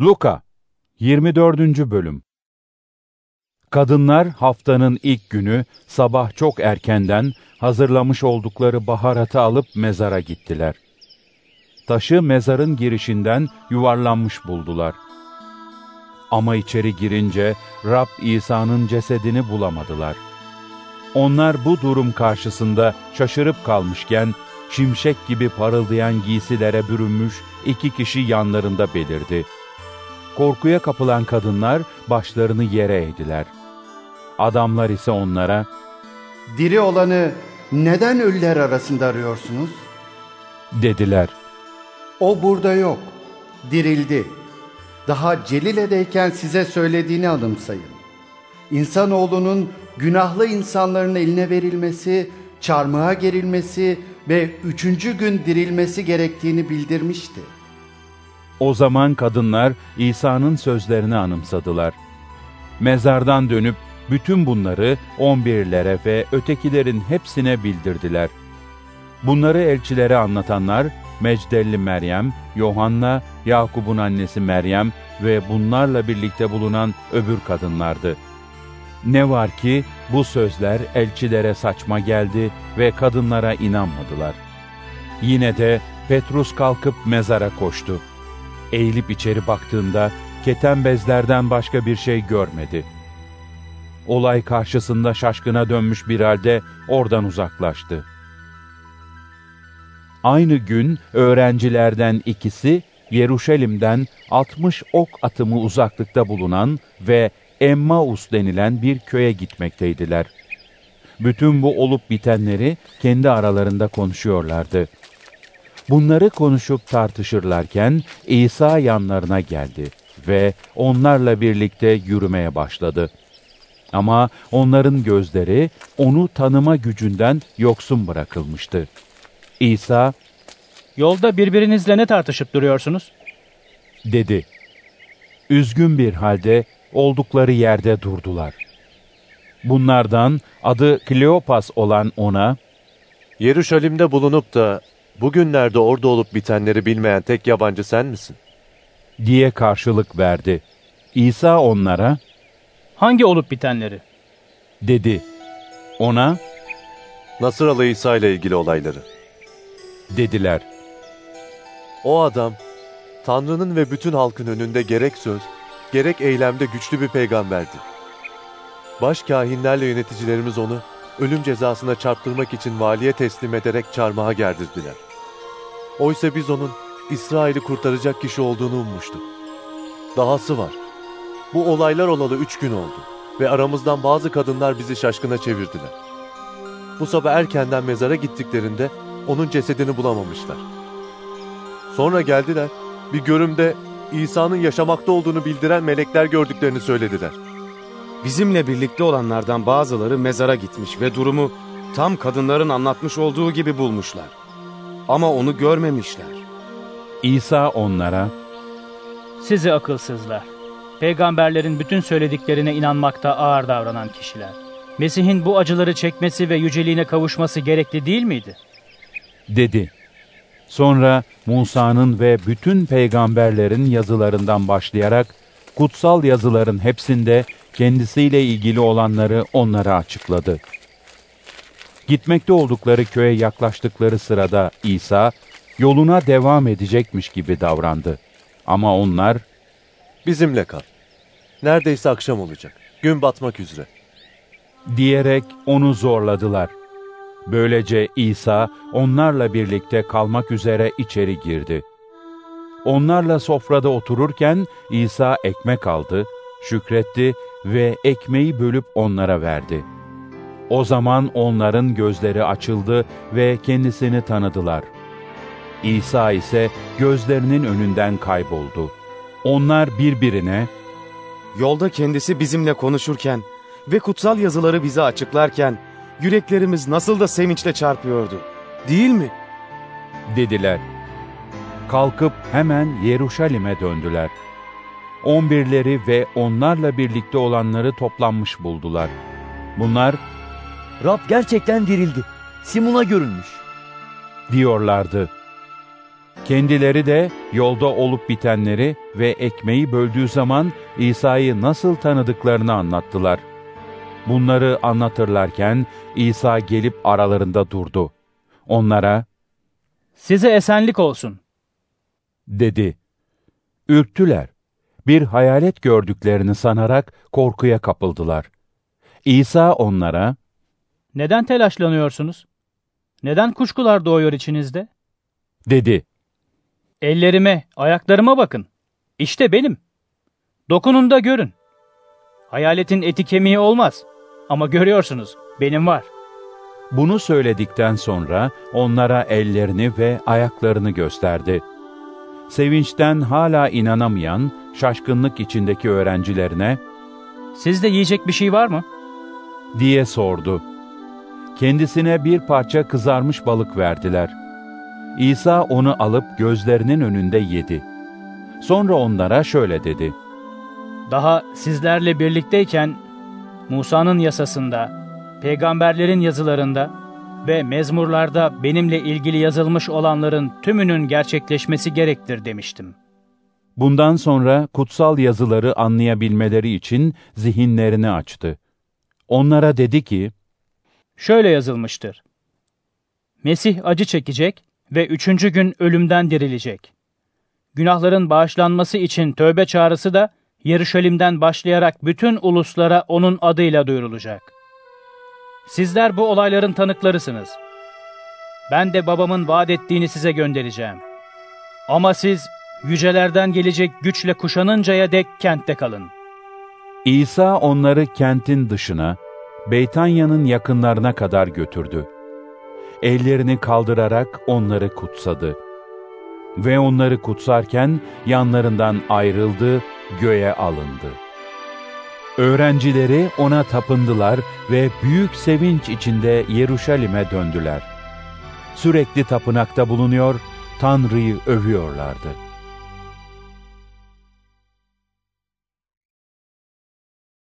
Luka 24. Bölüm Kadınlar haftanın ilk günü sabah çok erkenden hazırlamış oldukları baharatı alıp mezara gittiler. Taşı mezarın girişinden yuvarlanmış buldular. Ama içeri girince Rab İsa'nın cesedini bulamadılar. Onlar bu durum karşısında şaşırıp kalmışken şimşek gibi parıldayan giysilere bürünmüş iki kişi yanlarında belirdi. Korkuya kapılan kadınlar başlarını yere eğdiler. Adamlar ise onlara, Diri olanı neden ölüler arasında arıyorsunuz? dediler. O burada yok, dirildi. Daha Celile'deyken size söylediğini anımsayın. İnsanoğlunun günahlı insanların eline verilmesi, çarmıha gerilmesi ve üçüncü gün dirilmesi gerektiğini bildirmişti. O zaman kadınlar İsa'nın sözlerini anımsadılar. Mezardan dönüp bütün bunları on birlere ve ötekilerin hepsine bildirdiler. Bunları elçilere anlatanlar Mecdelli Meryem, Yohanna, Yakup'un annesi Meryem ve bunlarla birlikte bulunan öbür kadınlardı. Ne var ki bu sözler elçilere saçma geldi ve kadınlara inanmadılar. Yine de Petrus kalkıp mezara koştu. Eğilip içeri baktığında keten bezlerden başka bir şey görmedi. Olay karşısında şaşkına dönmüş bir halde oradan uzaklaştı. Aynı gün öğrencilerden ikisi Yeruşalim'den 60 ok atımı uzaklıkta bulunan ve Emmaus denilen bir köye gitmekteydiler. Bütün bu olup bitenleri kendi aralarında konuşuyorlardı. Bunları konuşup tartışırlarken İsa yanlarına geldi ve onlarla birlikte yürümeye başladı. Ama onların gözleri onu tanıma gücünden yoksun bırakılmıştı. İsa Yolda birbirinizle ne tartışıp duruyorsunuz? dedi. Üzgün bir halde oldukları yerde durdular. Bunlardan adı Kleopas olan ona, Yeruşalim'de bulunup da bugünlerde orada olup bitenleri bilmeyen tek yabancı sen misin? diye karşılık verdi. İsa onlara, Hangi olup bitenleri? dedi. Ona, Nasıralı İsa ile ilgili olayları. dediler. O adam, Tanrı'nın ve bütün halkın önünde gerek söz, gerek eylemde güçlü bir peygamberdi. Başkahinlerle yöneticilerimiz onu ölüm cezasına çarptırmak için valiye teslim ederek çarmıha gerdirdiler. Oysa biz onun İsrail'i kurtaracak kişi olduğunu ummuştuk. Dahası var. Bu olaylar olalı üç gün oldu ve aramızdan bazı kadınlar bizi şaşkına çevirdiler. Bu sabah erkenden mezara gittiklerinde onun cesedini bulamamışlar. Sonra geldiler, bir görümde İsa'nın yaşamakta olduğunu bildiren melekler gördüklerini söylediler. Bizimle birlikte olanlardan bazıları mezara gitmiş ve durumu tam kadınların anlatmış olduğu gibi bulmuşlar. Ama onu görmemişler. İsa onlara, Sizi akılsızlar. Peygamberlerin bütün söylediklerine inanmakta ağır davranan kişiler. Mesih'in bu acıları çekmesi ve yüceliğine kavuşması gerekli değil miydi? dedi. Sonra Musa'nın ve bütün peygamberlerin yazılarından başlayarak kutsal yazıların hepsinde kendisiyle ilgili olanları onlara açıkladı. Gitmekte oldukları köye yaklaştıkları sırada İsa yoluna devam edecekmiş gibi davrandı. Ama onlar Bizimle kal. Neredeyse akşam olacak. Gün batmak üzere. diyerek onu zorladılar. Böylece İsa onlarla birlikte kalmak üzere içeri girdi. Onlarla sofrada otururken İsa ekmek aldı, şükretti ve ekmeği bölüp onlara verdi. O zaman onların gözleri açıldı ve kendisini tanıdılar. İsa ise gözlerinin önünden kayboldu. Onlar birbirine, Yolda kendisi bizimle konuşurken ve kutsal yazıları bize açıklarken yüreklerimiz nasıl da sevinçle çarpıyordu. Değil mi? dediler. Kalkıp hemen Yeruşalim'e döndüler. On birleri ve onlarla birlikte olanları toplanmış buldular. Bunlar Rab gerçekten dirildi. Simon'a görünmüş. diyorlardı. Kendileri de yolda olup bitenleri ve ekmeği böldüğü zaman İsa'yı nasıl tanıdıklarını anlattılar. Bunları anlatırlarken İsa gelip aralarında durdu. Onlara, Size esenlik olsun. dedi. Ürktüler. Bir hayalet gördüklerini sanarak korkuya kapıldılar. İsa onlara, Neden telaşlanıyorsunuz? Neden kuşkular doğuyor içinizde? dedi. Ellerime, ayaklarıma bakın. İşte benim. Dokunun da görün. Hayaletin eti kemiği olmaz. Ama görüyorsunuz, benim var. Bunu söyledikten sonra onlara ellerini ve ayaklarını gösterdi. Sevinçten hala inanamayan, şaşkınlık içindeki öğrencilerine Sizde yiyecek bir şey var mı? diye sordu. Kendisine bir parça kızarmış balık verdiler. İsa onu alıp gözlerinin önünde yedi. Sonra onlara şöyle dedi. Daha sizlerle birlikteyken Musa'nın yasasında, peygamberlerin yazılarında ve mezmurlarda benimle ilgili yazılmış olanların tümünün gerçekleşmesi gerektir demiştim. Bundan sonra kutsal yazıları anlayabilmeleri için zihinlerini açtı. Onlara dedi ki, Şöyle yazılmıştır. Mesih acı çekecek ve üçüncü gün ölümden dirilecek. Günahların bağışlanması için tövbe çağrısı da Yeruşalim'den başlayarak bütün uluslara onun adıyla duyurulacak. Sizler bu olayların tanıklarısınız. Ben de babamın vaat ettiğini size göndereceğim. Ama siz yücelerden gelecek güçle kuşanıncaya dek kentte kalın. İsa onları kentin dışına, Beytanya'nın yakınlarına kadar götürdü. Ellerini kaldırarak onları kutsadı. Ve onları kutsarken yanlarından ayrıldı, göğe alındı. Öğrencileri ona tapındılar ve büyük sevinç içinde Yeruşalim'e döndüler. Sürekli tapınakta bulunuyor, Tanrı'yı övüyorlardı.